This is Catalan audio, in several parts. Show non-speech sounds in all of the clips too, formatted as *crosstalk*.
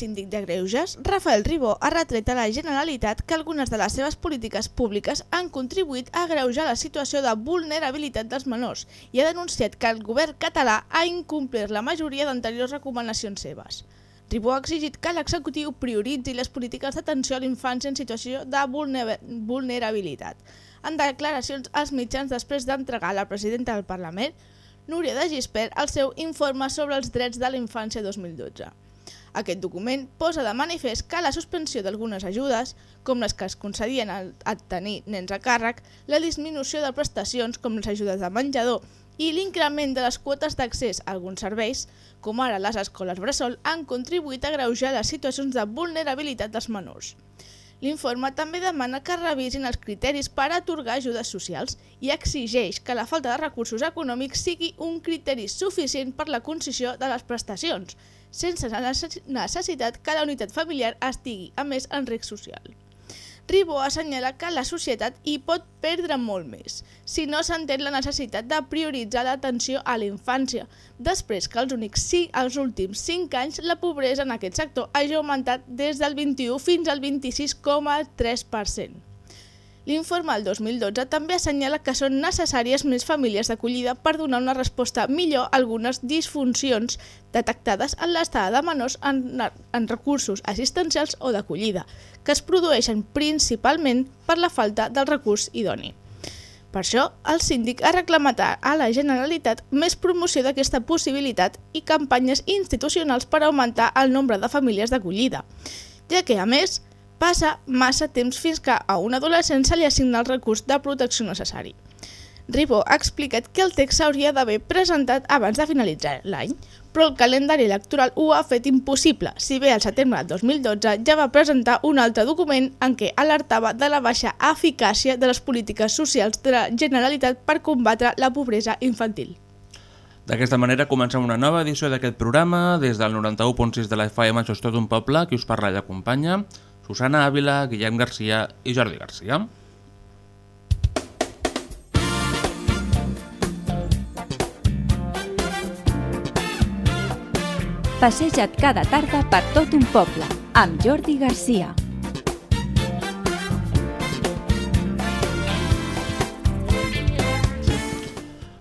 Síndic de Greuges, Rafael Ribó, ha retret a la Generalitat que algunes de les seves polítiques públiques han contribuït a greujar la situació de vulnerabilitat dels menors i ha denunciat que el govern català ha incomplert la majoria d'anteriors recomanacions seves. Ribó ha exigit que l'executiu prioritzi les polítiques d'atenció a l'infància en situació de vulne- vulnerabilitat. En declaracions als mitjans després d'entregar a la presidenta del Parlament, Núria de Gispert, el seu informe sobre els drets de la infància 2012. Aquest document posa de manifest que la suspensió d'algunes ajudes, com les que es concedien a tenir nens a càrrec, la disminució de prestacions, com les ajudes de menjador, i l'increment de les quotes d'accés a alguns serveis, com ara les escoles bressol, han contribuït a greujar les situacions de vulnerabilitat dels menors. L'informe també demana que revisin els criteris per atorgar ajudes socials i exigeix que la falta de recursos econòmics sigui un criteri suficient per la concessió de les prestacions, sense la necess- necessitat que la unitat familiar estigui, a més, en risc social. Ribó assenyala que la societat hi pot perdre molt més si no s'entén la necessitat de prioritzar l'atenció a la infància, després que els, únics, sí, els últims 5 anys la pobresa en aquest sector hagi augmentat des del 21 fins al 26,3%. L'informe del 2012 també assenyala que són necessàries més famílies d'acollida per donar una resposta millor a algunes disfuncions detectades en l'estada de menors en, en recursos assistencials o d'acollida, que es produeixen principalment per la falta del recurs idoni. Per això, el síndic ha reclamat a la Generalitat més promoció d'aquesta possibilitat i campanyes institucionals per augmentar el nombre de famílies d'acollida, ja que, a més, passa massa temps fins que a un adolescent se li assigna el recurs de protecció necessari. Ribó ha explicat que el text s'hauria d'haver presentat abans de finalitzar l'any, però el calendari electoral ho ha fet impossible, si bé al setembre del 2012 ja va presentar un altre document en què alertava de la baixa eficàcia de les polítiques socials de la Generalitat per combatre la pobresa infantil. D'aquesta manera comencem una nova edició d'aquest programa. Des del 91.6 de la FM, això és tot un poble, qui us parla i acompanya, Susana Ávila, Guillem Garcia i Jordi Garcia. Passeja't cada tarda per tot un poble, amb Jordi Garcia.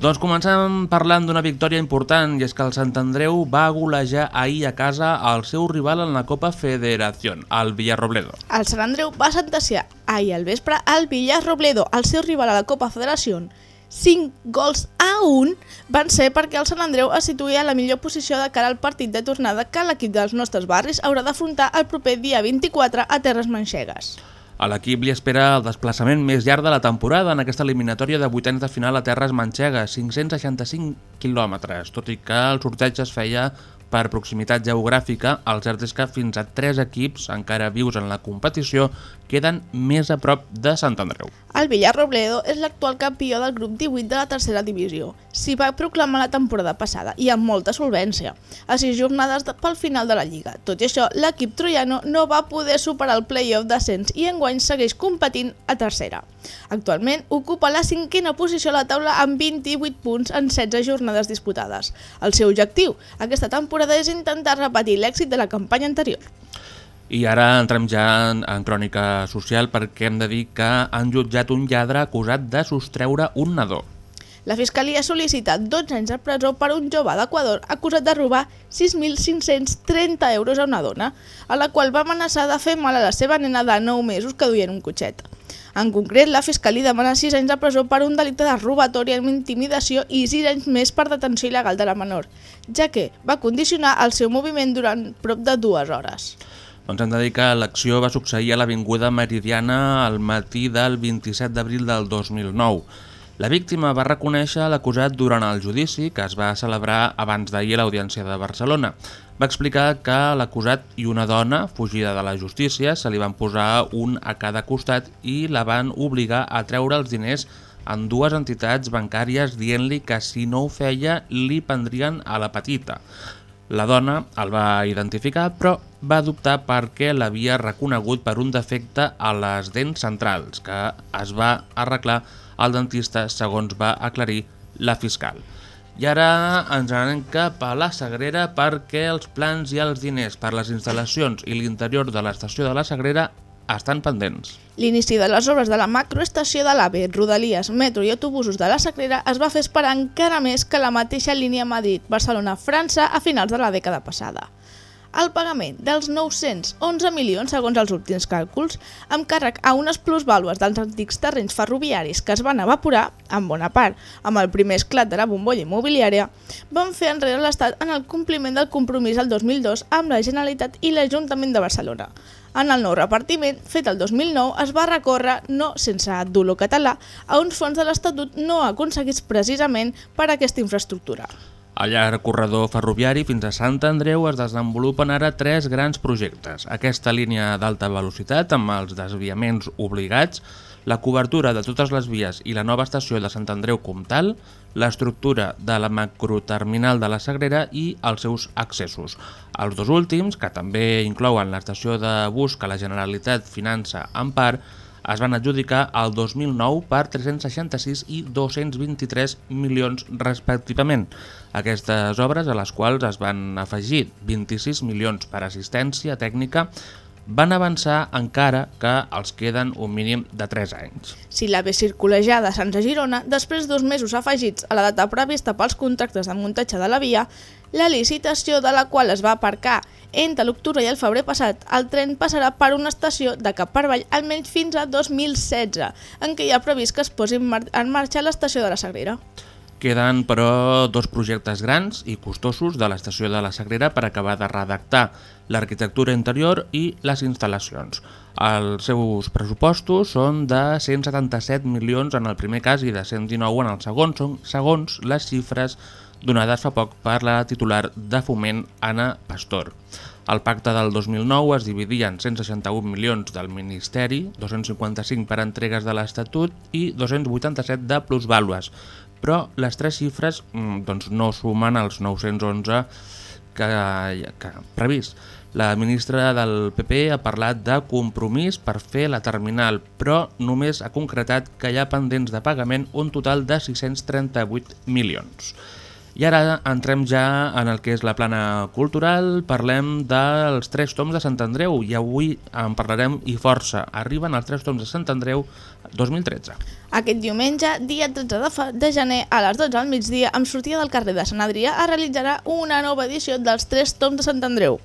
Doncs comencem parlant d'una victòria important i és que el Sant Andreu va golejar ahir a casa al seu rival en la Copa Federación, el Villarrobledo. El Sant Andreu va sentenciar ahir al vespre al Villarrobledo, el seu rival a la Copa Federació. 5 gols a 1 van ser perquè el Sant Andreu es situïa a la millor posició de cara al partit de tornada que l'equip dels nostres barris haurà d'afrontar el proper dia 24 a Terres Manxegues. A l'equip li espera el desplaçament més llarg de la temporada en aquesta eliminatòria de vuitens de final a Terres Manxegues, 565 quilòmetres, tot i que el sorteig es feia per proximitat geogràfica, el cert és que fins a 3 equips encara vius en la competició queden més a prop de Sant Andreu. El Villarrobledo és l'actual campió del grup 18 de la tercera divisió. S'hi va proclamar la temporada passada i amb molta solvència, a sis jornades de, pel final de la Lliga. Tot i això, l'equip troiano no va poder superar el play-off d'ascens i enguany segueix competint a tercera. Actualment ocupa la cinquena posició a la taula amb 28 punts en 16 jornades disputades. El seu objectiu aquesta temporada és intentar repetir l'èxit de la campanya anterior. I ara entrem ja en, en crònica social perquè hem de dir que han jutjat un lladre acusat de sostreure un nadó. La Fiscalia ha sol·licitat 12 anys de presó per un jove d'Equador acusat de robar 6.530 euros a una dona, a la qual va amenaçar de fer mal a la seva nena de 9 mesos que duia en un cotxet. En concret, la Fiscalia demana 6 anys de presó per un delicte de robatori amb intimidació i 6 anys més per detenció il·legal de la menor, ja que va condicionar el seu moviment durant prop de dues hores. Doncs hem de dir que l'acció va succeir a l'Avinguda Meridiana al matí del 27 d'abril del 2009. La víctima va reconèixer l'acusat durant el judici que es va celebrar abans d'ahir a l'Audiència de Barcelona. Va explicar que l'acusat i una dona, fugida de la justícia, se li van posar un a cada costat i la van obligar a treure els diners en dues entitats bancàries dient-li que si no ho feia li prendrien a la petita. La dona el va identificar però va dubtar perquè l'havia reconegut per un defecte a les dents centrals que es va arreglar al dentista segons va aclarir la fiscal. I ara ens anem cap a la Sagrera perquè els plans i els diners per les instal·lacions i l'interior de l'estació de la Sagrera estan pendents. L'inici de les obres de la macroestació de l'AVE, Rodalies, metro i autobusos de la Sagrera es va fer esperar encara més que la mateixa línia Madrid-Barcelona-França a finals de la dècada passada. El pagament dels 911 milions, segons els últims càlculs, amb càrrec a unes plusvàlues dels antics terrenys ferroviaris que es van evaporar, en bona part, amb el primer esclat de la bombolla immobiliària, van fer enrere l'Estat en el compliment del compromís el 2002 amb la Generalitat i l'Ajuntament de Barcelona. En el nou repartiment, fet el 2009, es va recórrer, no sense dolor català, a uns fons de l'Estatut no aconseguits precisament per a aquesta infraestructura. Al llarg corredor ferroviari fins a Sant Andreu es desenvolupen ara tres grans projectes. Aquesta línia d'alta velocitat amb els desviaments obligats, la cobertura de totes les vies i la nova estació de Sant Andreu Comtal, l'estructura de la macroterminal de la Sagrera i els seus accessos. Els dos últims, que també inclouen l'estació de bus que la Generalitat finança en part, es van adjudicar el 2009 per 366 i 223 milions respectivament. Aquestes obres, a les quals es van afegir 26 milions per assistència tècnica, van avançar encara que els queden un mínim de 3 anys. Si la B circulejada Sants a Girona, després dos mesos afegits a la data prevista pels contractes de muntatge de la via, la licitació de la qual es va aparcar entre l'octubre i el febrer passat, el tren passarà per una estació de cap per avall almenys fins a 2016, en què hi ha previst que es posi en marxa l'estació de la Sagrera. Queden, però, dos projectes grans i costosos de l'estació de la Sagrera per acabar de redactar l'arquitectura interior i les instal·lacions. Els seus pressupostos són de 177 milions en el primer cas i de 119 en el segon, són segons les xifres donades fa poc per la titular de foment Anna Pastor. El pacte del 2009 es dividia en 161 milions del Ministeri, 255 per entregues de l'Estatut i 287 de plusvàlues, però les tres xifres mm, doncs, no sumen els 911 que, que previst. La ministra del PP ha parlat de compromís per fer la terminal, però només ha concretat que hi ha pendents de pagament un total de 638 milions. I ara entrem ja en el que és la plana cultural, parlem dels tres toms de Sant Andreu i avui en parlarem i força. Arriben els tres toms de Sant Andreu 2013. Aquest diumenge, dia 13 de, gener, a les 12 al migdia, amb sortida del carrer de Sant Adrià, es realitzarà una nova edició dels tres toms de Sant Andreu.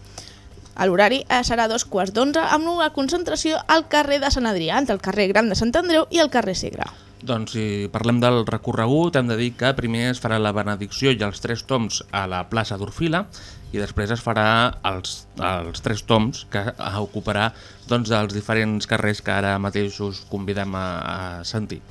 L'horari serà dos quarts d'onze amb una concentració al carrer de Sant Adrià, entre el carrer Gran de Sant Andreu i el carrer Segre. Doncs si parlem del recorregut, hem de dir que primer es farà la benedicció i els tres toms a la plaça d'Orfila i després es farà els, els tres toms que ocuparà doncs, els diferents carrers que ara mateix us convidem a, a sentir.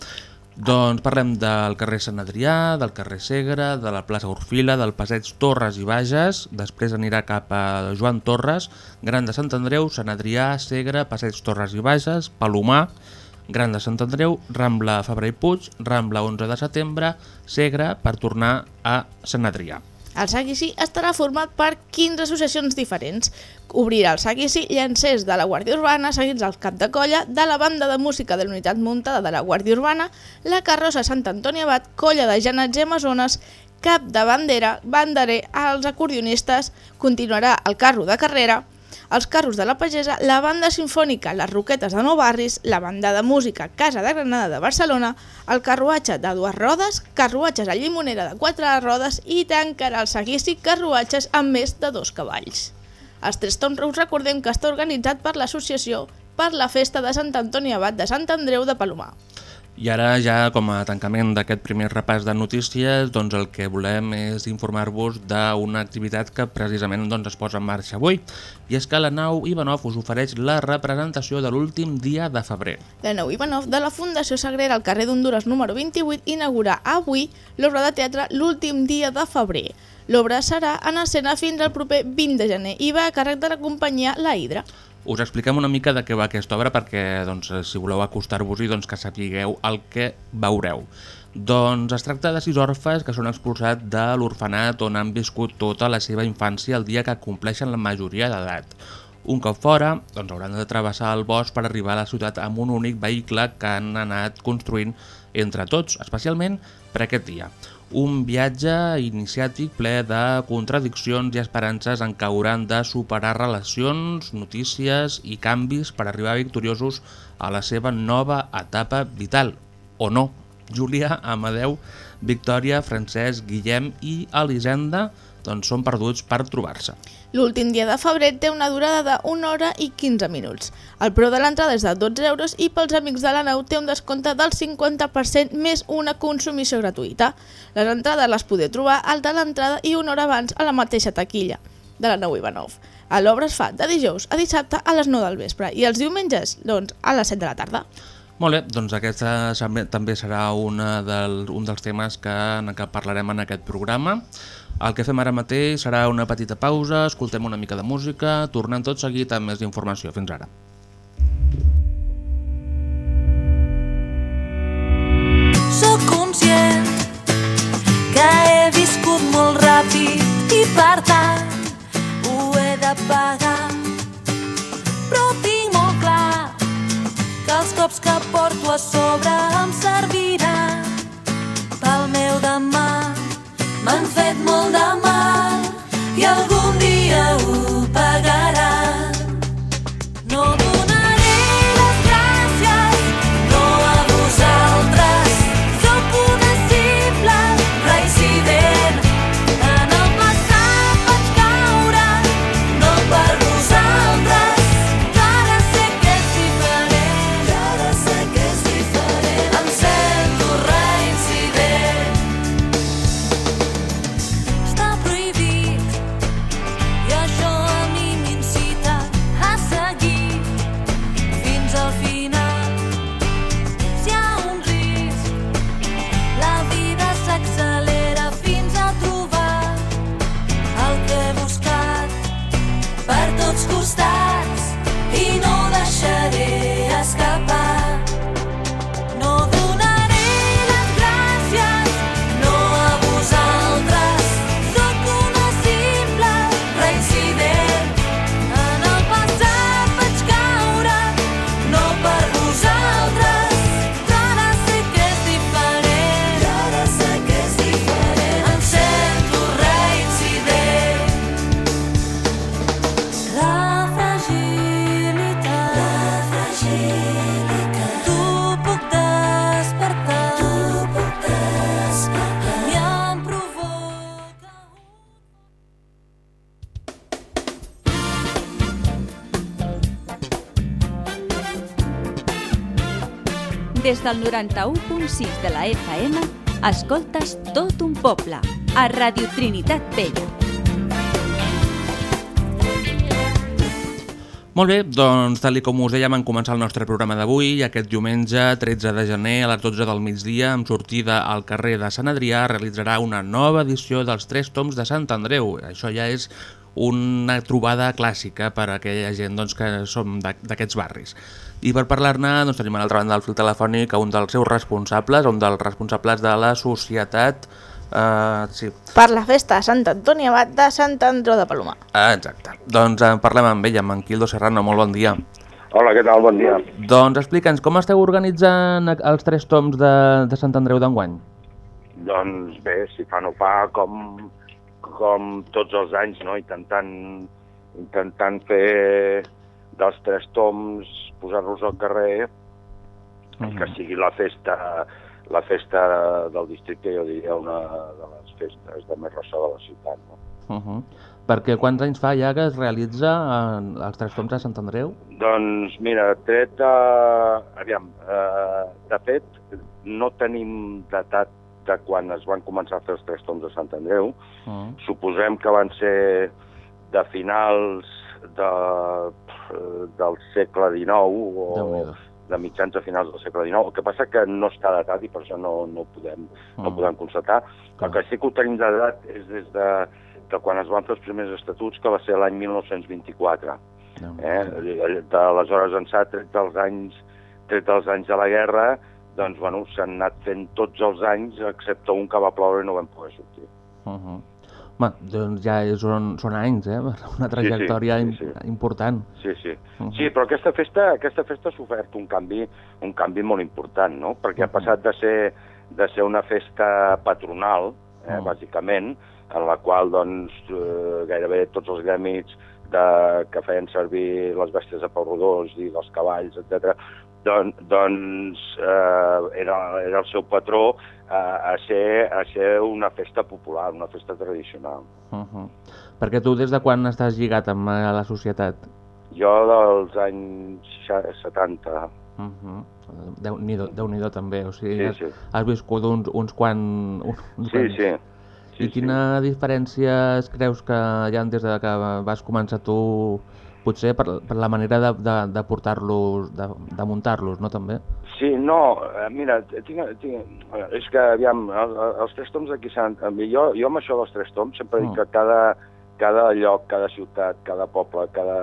Doncs parlem del carrer Sant Adrià, del carrer Segre, de la plaça Orfila, del passeig Torres i Bages, després anirà cap a Joan Torres, Gran de Sant Andreu, Sant Adrià, Segre, passeig Torres i Bages, Palomar, Gran de Sant Andreu, Rambla Fabra i Puig, Rambla 11 de setembre, Segre, per tornar a Sant Adrià. El seguici estarà format per 15 associacions diferents. Obrirà el seguici llancers de la Guàrdia Urbana, seguits al cap de colla, de la banda de música de l'unitat muntada de la Guàrdia Urbana, la carrossa Sant Antoni Abat, colla de genets i amazones, cap de bandera, banderer, els acordionistes, continuarà el carro de carrera, els carros de la pagesa, la banda sinfònica Les Roquetes de Nou Barris, la banda de música Casa de Granada de Barcelona, el carruatge de dues rodes, carruatges a llimonera de quatre rodes i tancarà el seguici carruatges amb més de dos cavalls. Els Tres Toms recordem que està organitzat per l'associació per la festa de Sant Antoni Abat de Sant Andreu de Palomar. I ara ja com a tancament d'aquest primer repàs de notícies, doncs el que volem és informar-vos d'una activitat que precisament doncs, es posa en marxa avui, i és que la nau Ivanov us ofereix la representació de l'últim dia de febrer. La nau Ivanov de la Fundació Sagrera al carrer d'Honduras número 28 inaugura avui l'obra de teatre L'últim dia de febrer. L'obra serà en escena fins al proper 20 de gener i va a càrrec de la companyia La Hidra. Us expliquem una mica de què va aquesta obra perquè doncs, si voleu acostar-vos-hi doncs, que sapigueu el que veureu. Doncs es tracta de sis orfes que són expulsats de l'orfenat on han viscut tota la seva infància el dia que compleixen la majoria d'edat. Un cop fora, doncs hauran de travessar el bosc per arribar a la ciutat amb un únic vehicle que han anat construint entre tots, especialment per aquest dia. Un viatge iniciàtic ple de contradiccions i esperances en què hauran de superar relacions, notícies i canvis per arribar victoriosos a la seva nova etapa vital. O no. Júlia, Amadeu, Victòria, Francesc, Guillem i Elisenda doncs són perduts per trobar-se. L'últim dia de febrer té una durada de 1 hora i 15 minuts. El preu de l'entrada és de 12 euros i pels amics de la nau té un descompte del 50% més una consumició gratuïta. Les entrades les podeu trobar al de l'entrada i una hora abans a la mateixa taquilla de la nau Ivanov. A l'obra es fa de dijous a dissabte a les 9 del vespre i els diumenges doncs, a les 7 de la tarda. Molt bé, doncs aquesta també- també serà una del, un dels temes que, en què parlarem en aquest programa. El que fem ara mateix serà una petita pausa, escoltem una mica de música, tornem tot seguit amb més informació. Fins ara. Sóc conscient que he viscut molt ràpid i per tant ho he de pagar. Però tinc molt clar que els cops que porto a sobre em serviran Des del 91.6 de la FM, escoltes tot un poble, a Radio Trinitat Vella. Molt bé, doncs tal com us dèiem en començar el nostre programa d'avui, aquest diumenge 13 de gener a les 12 del migdia, amb sortida al carrer de Sant Adrià, realitzarà una nova edició dels Tres Toms de Sant Andreu. Això ja és una trobada clàssica per a aquella gent doncs, que som d'aquests barris. I per parlar-ne doncs, tenim a l'altra banda del fil telefònic a un dels seus responsables, un dels responsables de la societat... Uh, sí, Per la festa de Sant Antoni Abat de Sant Andreu de Palomar. ah, exacte. Doncs eh, parlem amb ell, amb en Quildo Serrano. Molt bon dia. Hola, què tal? Bon dia. Doncs explica'ns, com esteu organitzant els tres toms de, de Sant Andreu d'enguany? Doncs bé, si fa no fa, com, com tots els anys, no? intentant, intentant fer dels tres toms, posar-los al carrer, Mhm. que sigui la festa la festa del districte, jo diria, una de les festes de més ressò de la ciutat. No? Uh -huh. Perquè quants anys fa ja que es realitza en els Tres Toms de Sant Andreu? Doncs mira, tret de... Aviam, eh, de fet, no tenim datat de quan es van començar a fer els Tres Toms de Sant Andreu. Uh -huh. Suposem que van ser de finals de, del segle XIX o de mitjans a finals del segle XIX. El que passa que no està datat i per això no, no, podem, no ho Mm. podem constatar. Clar. El que sí que ho tenim de datat és des de, de quan es van fer els primers estatuts, que va ser l'any 1924. Déu-n'hi-do. Eh? D'aleshores ençà, tret dels anys, tret dels anys de la guerra, doncs, bueno, s'han anat fent tots els anys, excepte un que va ploure i no vam poder sortir. Uh -huh. Home, doncs ja són, són anys, eh? *laughs* Una trajectòria sí, im- sí. important. Sí, sí. Mhm. Sí, però aquesta festa, aquesta festa ha sofert un canvi, un canvi molt important, no? Perquè ha passat de ser, de ser una festa patronal, eh, Mhm. bàsicament, en la qual doncs, eh, gairebé tots els grèmits de, que feien servir les bèsties de peu rodons i els cavalls, etc. Don, doncs eh, era, era el seu patró a, a, ser, a ser una festa popular, una festa tradicional. Uh -huh. Perquè tu des de quan estàs lligat amb eh, la societat? Jo dels anys 70, Uh -huh. Déu-n'hi-do Déu també, o sigui, Sí, has, sí. has viscut uns, uns quants... Uns Sí, quants... sí. I quina diferència creus que hi ha des de que vas començar tu, potser per, per la manera de, de, de portar-los, de, de muntar-los, no també? Sí, no, eh, mira, tinc, tinc, eh, és que, aviam, el, el- els tres toms aquí s'han... Jo, jo amb això dels tres toms sempre dic Mm. que cada, cada lloc, cada ciutat, cada poble, cada,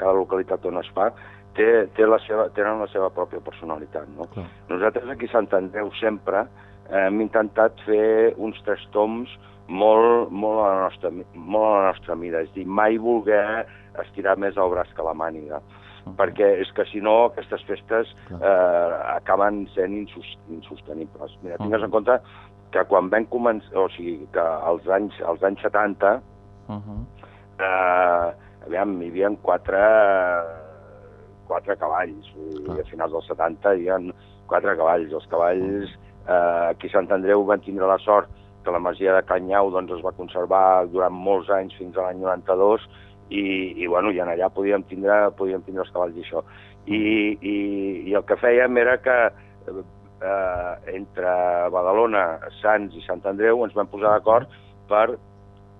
cada localitat on es fa, té, té la seva, tenen la seva pròpia personalitat, no? Clar. Nosaltres aquí a Sant Andreu sempre eh, hem intentat fer uns tres toms molt, molt, a la nostra, molt a la nostra mida, és dir, mai voler estirar més el braç que la màniga, perquè és que si no aquestes festes eh, acaben sent insus, insostenibles. Mira, tingues en compte que quan vam començar, o sigui, que als anys, als anys 70, Uh -huh. eh, aviam, hi havia quatre, quatre cavalls. Vull dir, a finals dels 70 hi havia quatre cavalls. Els cavalls eh, aquí a Sant Andreu van tindre la sort que la masia de Canyau doncs, es va conservar durant molts anys fins a l'any 92 i, i, bueno, i en allà podíem tindre, podíem tindre els cavalls i això. I, i, i el que fèiem era que eh, entre Badalona, Sants i Sant Andreu ens vam posar d'acord per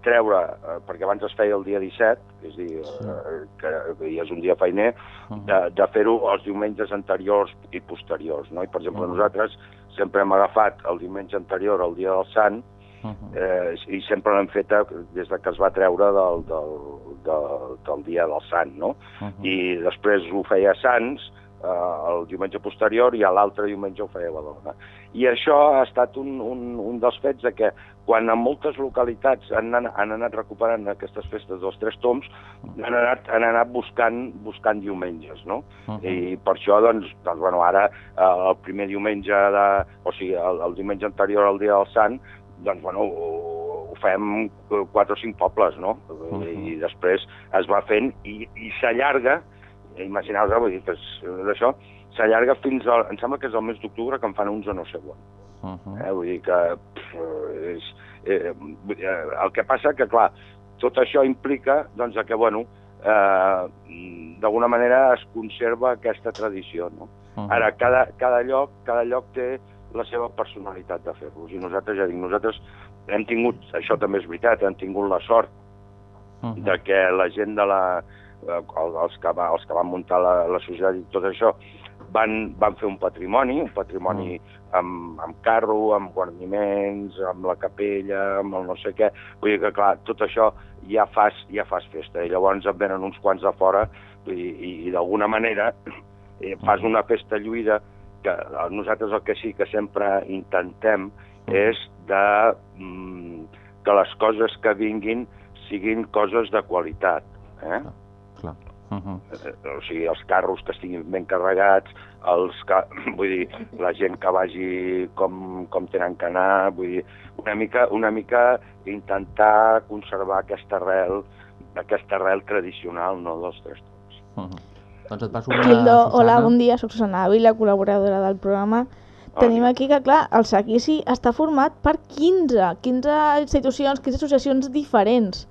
treure, eh, perquè abans es feia el dia 17, és a dir, eh, que, que ja és un dia feiner, de, de fer-ho els diumenges anteriors i posteriors. No? I, per exemple, Mhm. nosaltres sempre hem agafat el diumenge anterior al dia del Sant eh, i sempre l'hem feta des de que es va treure del, del, del, del dia del Sant, no? I després ho feia Sants, eh, el diumenge posterior, i a l'altre diumenge ho feia Badalona. I això ha estat un, un, un dels fets de que quan en moltes localitats han, an- han anat recuperant aquestes festes dels Tres Toms, han anat, han anat buscant, buscant diumenges, no? I per això, doncs, doncs bueno, ara eh, el primer diumenge, de, o sigui, el, el diumenge anterior al dia del Sant, doncs, bueno, ho, fem quatre o cinc pobles, no? I després es va fent i, i s'allarga, imagineu-vos, vull dir que és d'això, s'allarga fins al, em sembla que és el mes d'octubre que en fan uns o no sé quan. Uh -huh. Eh? Vull dir que pff, és, eh, eh, el que passa que, clar, tot això implica doncs, que, bueno, eh, d'alguna manera es conserva aquesta tradició, no? Uh -huh. Ara, cada, cada, lloc, cada lloc té la seva personalitat de fer-los, i nosaltres, ja dic, nosaltres hem tingut, això també és veritat, hem tingut la sort Uh de que la gent de la, eh, el- els, que va, els que van muntar la, la societat i tot això van, van fer un patrimoni, un patrimoni amb, amb carro, amb guarniments, amb la capella, amb el no sé què. Vull dir que, clar, tot això ja fas, ja fas festa. I llavors et venen uns quants de fora dir, i, i d'alguna manera eh, fas una festa lluïda que eh, nosaltres el que sí que sempre intentem és de, mm, que les coses que vinguin siguin coses de qualitat. Eh? Clar. Uh -huh. Eh, o sigui, els carros que estiguin ben carregats, els que, *clears throat* vull dir, la gent que vagi com, com tenen que anar, vull dir, una mica, una mica intentar conservar aquesta arrel, aquesta arrel tradicional, no, dels tres tocs. Uh -huh. Doncs et passo una... Hildo, hola, Susana. bon dia, soc Susana Ávila, col·laboradora del programa. tenim aquí que, clar, el seguici està format per 15, 15 institucions, 15 associacions diferents.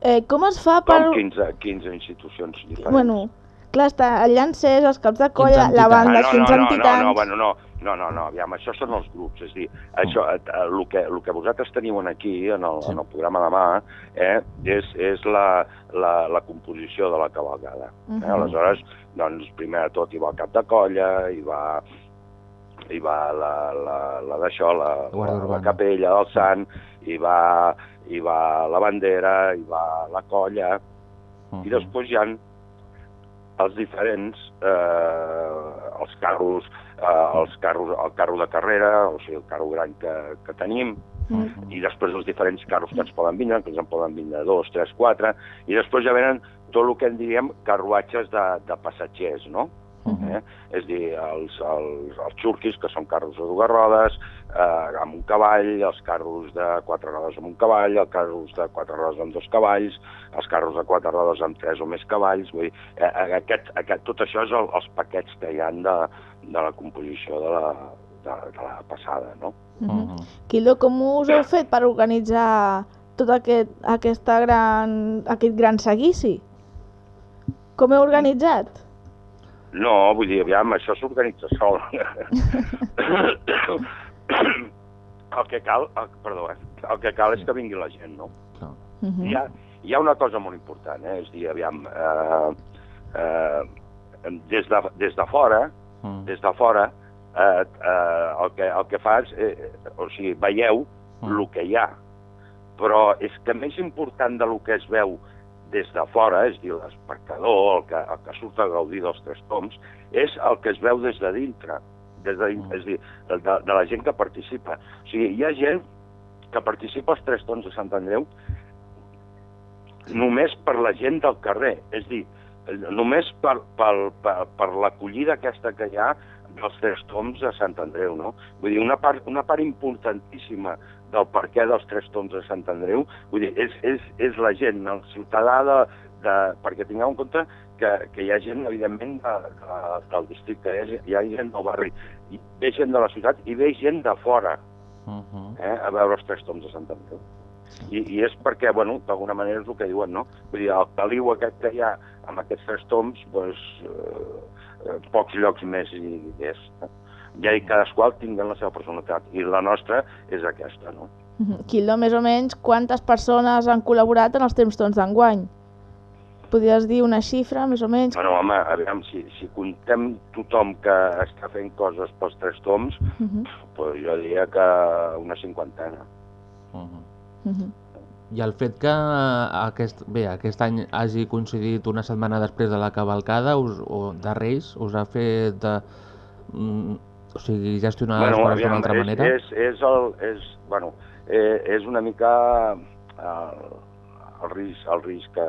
Eh, com es fa per... Com 15, 15 institucions diferents. Bueno, clar, està el Llancers, els caps de colla, la banda, Ah, 15 no, no, entitats... No, no, bueno, no, no, no, no, aviam, això són els grups, és a dir, això, eh, el, que, el que vosaltres teniu aquí, en el, Sí. en el programa demà, eh, és, és la, la, la composició de la cavalcada. Eh? Mhm. Aleshores, doncs, primer de tot hi va el cap de colla, hi va, hi va la, la, la d'això, la, la, la capella del Sant, hi va, hi va la bandera, hi va la colla, Uh i després hi ha els diferents, eh, els carros, eh, els carros, el carro de carrera, o sigui, el carro gran que, que tenim, Mm. i després els diferents carros que ens poden vindre, que ens en poden vindre dos, tres, quatre, i després ja venen tot el que en diríem carruatges de, de passatgers, no? Eh? És a dir, els, els, els xurquis, que són carros de dues rodes, eh, amb un cavall, els carros de quatre rodes amb un cavall, els carros de quatre rodes amb dos cavalls, els carros de quatre rodes amb tres o més cavalls, vull dir, eh, eh, aquest, aquest, tot això és el, els paquets que hi han de, de la composició de la, de, de la passada, no? Mhm. Quildo, com us heu fet per organitzar tot aquest, aquesta gran, aquest gran seguici? Com heu organitzat? No, vull dir, aviam, això s'organitza sol. *coughs* el que cal, el, perdó, eh? el que cal és que vingui la gent, no? Mhm. Hi ha, hi ha una cosa molt important, eh? és dir, aviam, eh, eh, des, de, des de fora, Mm. des de fora, eh, eh, el, que, el que fas, eh, o sigui, veieu Mm. el que hi ha, però és que més important de lo que es veu des de fora, és a dir, l'espectador, el, que, el que surt a gaudir dels tres toms, és el que es veu des de dintre, des de, Mm. és a dir, de, de la gent que participa. O sigui, hi ha gent que participa als tres tons de Sant Andreu només per la gent del carrer, és a dir, només per, per, per, per l'acollida aquesta que hi ha dels tres toms de Sant Andreu, no? Vull dir, una part, una part importantíssima del perquè dels tres toms de Sant Andreu, vull dir, és, és, és la gent, el ciutadà de, de, perquè tingueu en compte que, que hi ha gent, evidentment, de, de, del districte, hi ha, hi ha gent del barri, i ve gent de la ciutat i ve gent de fora Mhm. eh, a veure els tres toms de Sant Andreu. I, I és perquè, bueno, d'alguna manera és el que diuen, no? Vull dir, el caliu aquest que hi ha amb aquests tres toms, doncs, eh, eh, pocs llocs més hi és. Eh? Ja i cadasqual tinguen la seva personalitat, i la nostra és aquesta, no? Quildo, més o menys, quantes persones han col·laborat en els temps tons d'enguany? Podries dir una xifra, més o menys? Bueno, home, aviam, si, si contem tothom que està fent coses pels tres toms, Mhm. doncs jo diria que una cinquantena. Mhm. Mhm. I el fet que aquest, bé, aquest any hagi coincidit una setmana després de la cavalcada us, o de Reis us ha fet de, mm, o sigui, gestionar les coses d'una altra manera? És, és, el, és, bueno, eh, és una mica el, el risc, el risc que,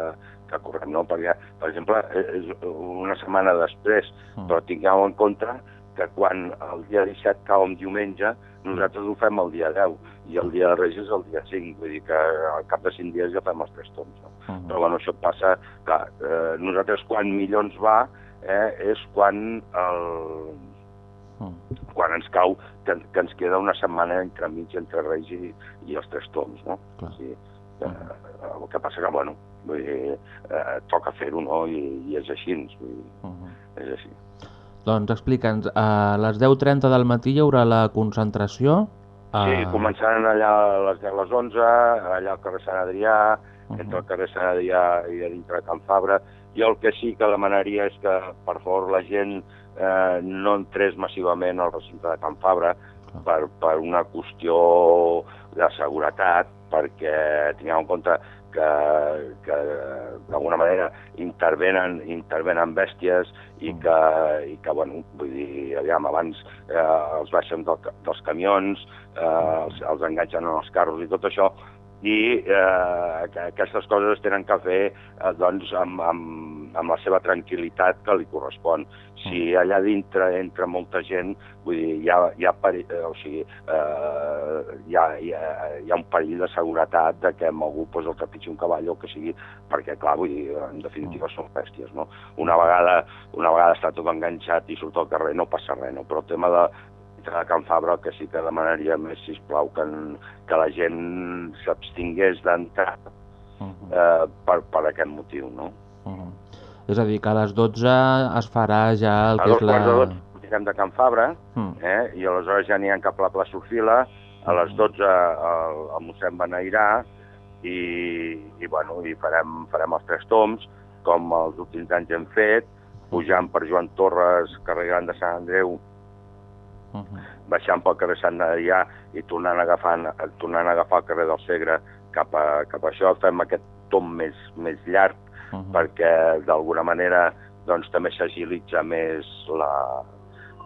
que correm, no? Perquè, per exemple, és una setmana després, Mm. però tingueu en compte que quan el dia 17 cau un diumenge, nosaltres ho fem el dia 10 i el dia de Reis és el dia 5, vull dir que al cap de 5 dies ja fem els tres toms. No? Mhm. Però bueno, això passa, clar, eh, nosaltres quan millor ens va eh, és quan el. Quan ens cau que, que ens queda una setmana entre mig entre Reis i, i els tres toms, no? Clar. Sí, eh, el que passa que, bueno, vull dir, eh, toca fer-ho, no? I, I és així, vull dir, Mhm. és així. Doncs explica'ns, a les 10.30 del matí hi haurà la concentració? Sí, Ah, començaran allà a les 10 a les 11, allà al carrer Sant Adrià, Mhm. entre el carrer Sant Adrià i a dintre de Can Fabra. Jo el que sí que demanaria és que, per favor, la gent eh, no entrés massivament al recinte de Can Fabra per, per una qüestió de seguretat, perquè tingueu en compte que, que d'alguna manera intervenen, intervenen bèsties i que, i que bueno, vull dir, aviam, abans eh, els baixen del, dels camions, eh, els, els enganxen en els carros i tot això, i eh, que aquestes coses es tenen que fer eh, doncs, amb, amb, amb la seva tranquil·litat que li correspon. Si allà dintre entra molta gent, vull dir, hi ha, hi ha, eh, o sigui, eh, hi, ha, hi, ha, hi ha un perill de seguretat de que algú pues, el trepitgi un cavall o que sigui, perquè, clar, vull dir, en definitiva són bèsties, no? Una vegada, una vegada està tot enganxat i surt al carrer no passa res, no? Però el tema de, de Can Fabra el que sí que demanaria més, sisplau, que, en- que la gent s'abstingués d'entrar Uh -huh. eh, per, per aquest motiu, no? Uh -huh. És a dir, que a les 12 es farà ja el A que és la... dotze sortirem de Can Fabra, Mm. eh? i aleshores ja ha cap a la plaça Orfila, a les 12 el, el mossèn beneirà i, i, bueno, i farem, farem els tres toms, com els últims anys hem fet, pujant per Joan Torres, carrer Gran de Sant Andreu, Uh -huh. baixant pel carrer Sant Adrià i tornant a agafar, tornant a agafar el carrer del Segre cap a, cap a això, fem aquest tom més, més llarg Uh -huh. perquè d'alguna manera doncs, també s'agilitza més la,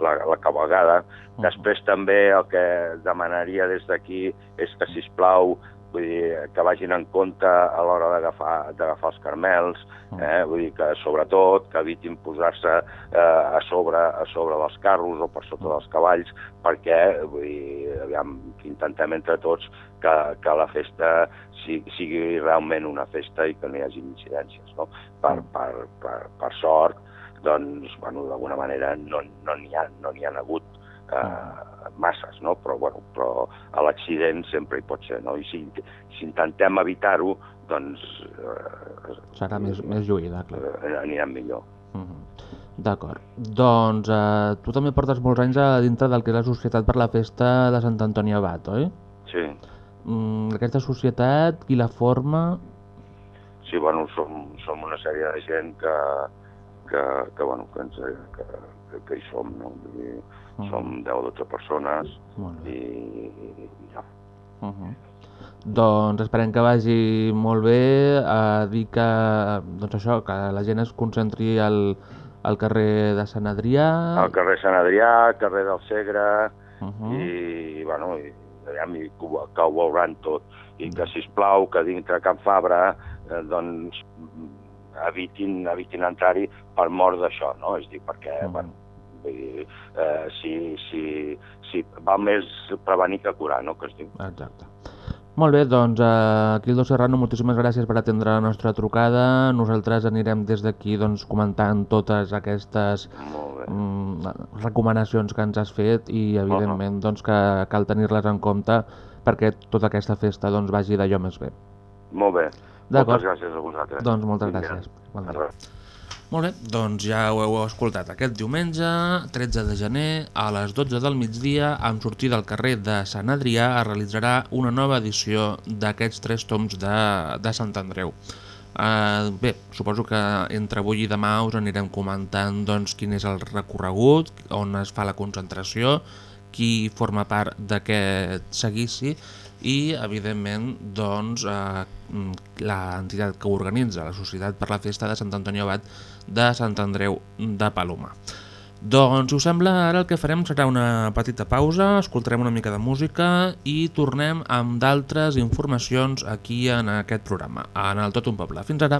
la, la cabalgada. Després també el que demanaria des d'aquí és que, si plau vull dir, que vagin en compte a l'hora d'agafar els carmels, eh? vull dir que sobretot que evitin posar-se eh, a, sobre, a sobre dels carros o per sota dels cavalls, perquè vull dir, aviam, que intentem entre tots que, que la festa sigui, sigui realment una festa i que no hi hagi incidències. No? Per, per, per, per sort, doncs, bueno, d'alguna manera no no n'hi ha, no ha hagut eh, masses, no? però, bueno, però a l'accident sempre hi pot ser, no? i si, si intentem evitar-ho, doncs eh, Serà més, més lluïda, clar. eh, anirem millor. Uh -huh. D'acord. Doncs eh, tu també portes molts anys a dintre del que és la Societat per la Festa de Sant Antoni Abat, oi? Sí, Mm, aquesta societat, qui la forma... sí bueno, som, som una sèrie de gent que, que, que, bueno, que, ens, que, que, que hi som, no? Vull dir, Mhm. som 10 o 12 persones i, i, ja. Uh -huh. Doncs esperem que vagi molt bé a dir que, doncs això, que la gent es concentri al, al carrer de Sant Adrià. Al carrer Sant Adrià, carrer del Segre, Uh -huh. i, bueno, i, aviam, i que, ho- que ho veuran tot. I que, si plau que dintre Can Fabra, eh, doncs, mm, evitin, evitin entrar-hi per mort d'això, no? És dir, perquè, Mhm. bueno, vull dir, eh, si, si, si val més prevenir que curar, no?, que es diu. Exacte. Molt bé, doncs eh, Quildo Serrano, moltíssimes gràcies per atendre la nostra trucada. Nosaltres anirem des d'aquí doncs, comentant totes aquestes mm, recomanacions que ens has fet i evidentment doncs, que cal tenir-les en compte perquè tota aquesta festa doncs, vagi d'allò més bé. Molt bé. Moltes gràcies a vosaltres. Doncs moltes gràcies. Bon dia. Molt bé, doncs ja ho heu escoltat. Aquest diumenge, 13 de gener, a les 12 del migdia, amb sortida al carrer de Sant Adrià, es realitzarà una nova edició d'aquests tres toms de, de Sant Andreu. Uh, bé, suposo que entre avui i demà us anirem comentant doncs, quin és el recorregut, on es fa la concentració, qui forma part d'aquest seguici i, evidentment, doncs, eh, l'entitat que organitza, la Societat per la Festa de Sant Antoni Abat de Sant Andreu de Paloma. Doncs, si us sembla, ara el que farem serà una petita pausa, escoltarem una mica de música i tornem amb d'altres informacions aquí en aquest programa, en el Tot un Poble. Fins ara!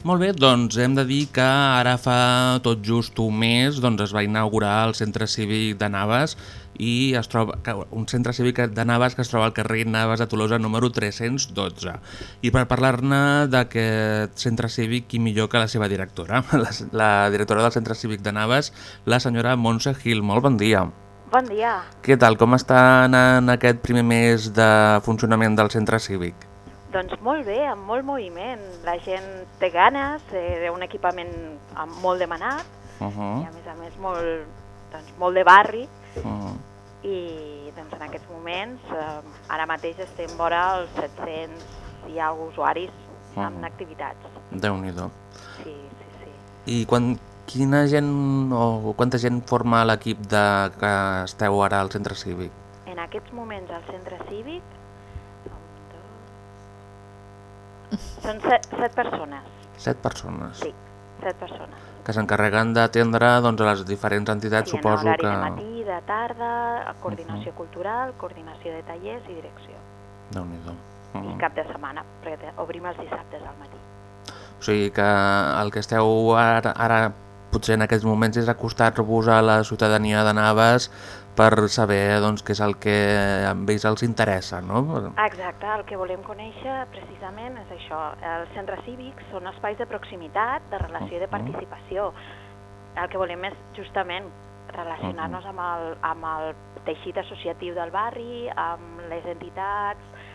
Molt bé, doncs hem de dir que ara fa tot just un mes doncs, es va inaugurar el Centre Cívic de Naves i es troba un centre cívic de Naves que es troba al carrer Naves de Tolosa número 312. I per parlar-ne d'aquest centre cívic, qui millor que la seva directora, *laughs* la, la directora del Centre Cívic de Naves, la senyora Montse Gil. Molt bon dia. Bon dia. Què tal? Com està anant aquest primer mes de funcionament del centre cívic? Doncs molt bé, amb molt moviment. La gent té ganes, eh, un equipament molt demanat Uh i -huh. a més a més molt, doncs, molt de barri Uh -huh. i doncs, en aquests moments eh, ara mateix estem vora els 700 i alguns usuaris amb Mhm. activitats. Déu-n'hi-do. Sí, sí, sí. I quan, quina gent o quanta gent forma l'equip de que esteu ara al centre cívic? En aquests moments al centre cívic són set, set persones, Set persones. sí, set persones. Que s'encarreguen d'atendre doncs, a les diferents entitats, Sí, en suposo horari que... de matí, de tarda, coordinació cultural, coordinació de tallers i direcció. Déu-n'hi-do. I Mhm. cap de setmana, perquè obrim els dissabtes al matí. O sigui que el que esteu ara, ara potser en aquests moments és acostar-vos a la ciutadania de Naves per saber doncs, què és el que a ells els interessa, no? Exacte, el que volem conèixer precisament és això. Els centres cívics són espais de proximitat, de relació i de participació. El que volem és justament relacionar-nos amb, el, amb el teixit associatiu del barri, amb les entitats,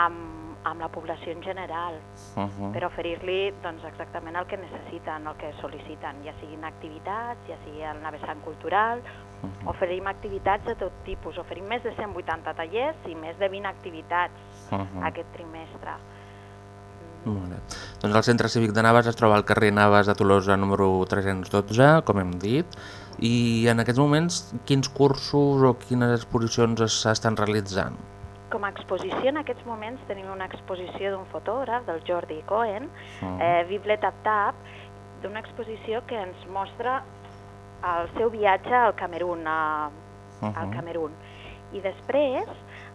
amb, amb la població en general, Uh -huh. per oferir-li doncs, exactament el que necessiten, el que sol·liciten, ja siguin activitats, ja sigui el vessant cultural, oferim activitats de tot tipus, oferim més de 180 tallers i més de 20 activitats Mhm. aquest trimestre. Molt bé. Doncs el centre cívic de Naves es troba al carrer Naves de Tolosa número 312, com hem dit, i en aquests moments quins cursos o quines exposicions es- s'estan realitzant? Com a exposició, en aquests moments tenim una exposició d'un fotògraf, del Jordi Cohen, Mm. eh, Bible Tap Tap, d'una exposició que ens mostra el seu viatge al Camerún, a, al Mhm. Camerún. I després,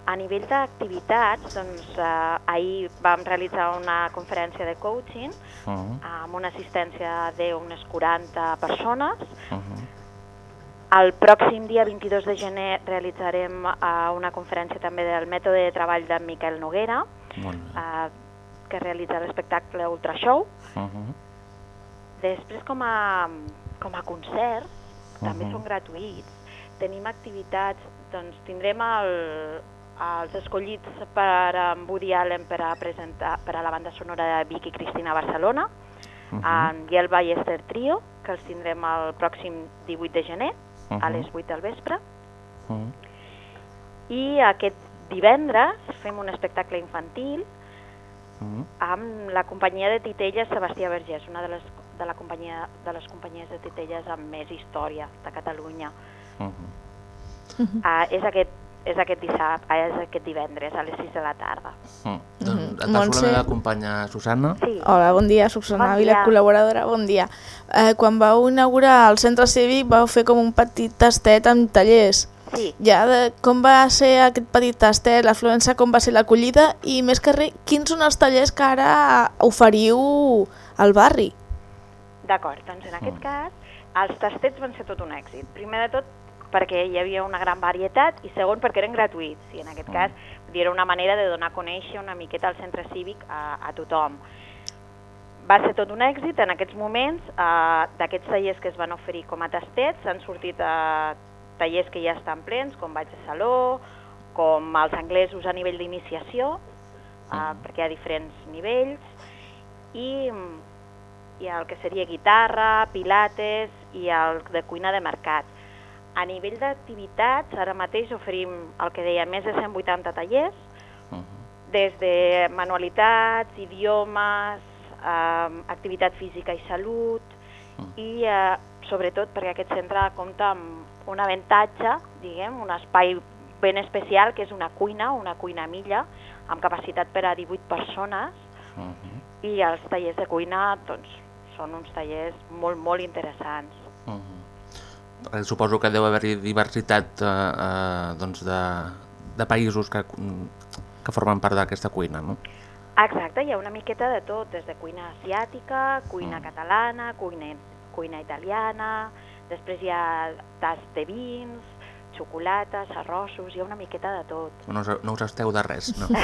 a nivell d'activitats, doncs, eh, ahir vam realitzar una conferència de coaching Mhm. amb una assistència d'unes 40 persones. Mhm. El pròxim dia 22 de gener realitzarem eh, una conferència també del mètode de treball de Miquel Noguera, eh, que realitza l'espectacle Ultra Show. Mhm. Després, com a, com a concerts, també Mhm. són gratuïts. Tenim activitats, doncs tindrem el, els escollits per en Woody Allen per a, presentar, per a la banda sonora de Vicky Cristina a Barcelona, Mhm. en Yel Ballester Trio, que els tindrem el pròxim 18 de gener, a Mhm. les 8 del vespre. Mhm. I aquest divendres fem un espectacle infantil Mhm. amb la companyia de titelles Sebastià Vergés, una de les, de, la companyia, de les companyies de titelles amb més història de Catalunya. Mhm. Uh, és, aquest, és aquest dissabte, és aquest divendres a les 6 de la tarda. Mhm. Doncs et passo Montse. la meva companya Susana. Sí. Hola, bon dia, soc Susana Bon Vila, dia. col·laboradora, bon dia. Eh, quan vau inaugurar el centre cívic vau fer com un petit tastet amb tallers. Sí. Ja de com va ser aquest petit tastet, l'afluència, com va ser l'acollida i més que res, quins són els tallers que ara oferiu al barri? D'acord, doncs en aquest cas els tastets van ser tot un èxit. Primer de tot perquè hi havia una gran varietat i segon perquè eren gratuïts i en aquest cas vull dir, era una manera de donar a conèixer una miqueta el centre cívic a, a tothom. Va ser tot un èxit, en aquests moments eh, d'aquests tallers que es van oferir com a tastets s'han sortit eh, tallers que ja estan plens, com Vaig de Saló, com els anglesos a nivell d'iniciació, eh, perquè hi ha diferents nivells, i, i el que seria guitarra, pilates i el de cuina de mercat. A nivell d'activitats, ara mateix oferim el que deia més de 180 tallers, des de manualitats, idiomes, eh, activitat física i salut, i eh, sobretot perquè aquest centre compta amb un avantatge, diguem, un espai ben especial, que és una cuina, una cuina milla, amb capacitat per a 18 persones, Mhm. i els tallers de cuina doncs, són uns tallers molt, molt interessants. Mhm. eh, suposo que deu haver-hi diversitat eh, eh, doncs de, de països que, que formen part d'aquesta cuina, no? Exacte, hi ha una miqueta de tot, des de cuina asiàtica, cuina catalana, cuina, cuina italiana, després hi ha tas de vins, xocolates, arrossos, hi ha una miqueta de tot. No us, no us esteu de res, no? *laughs*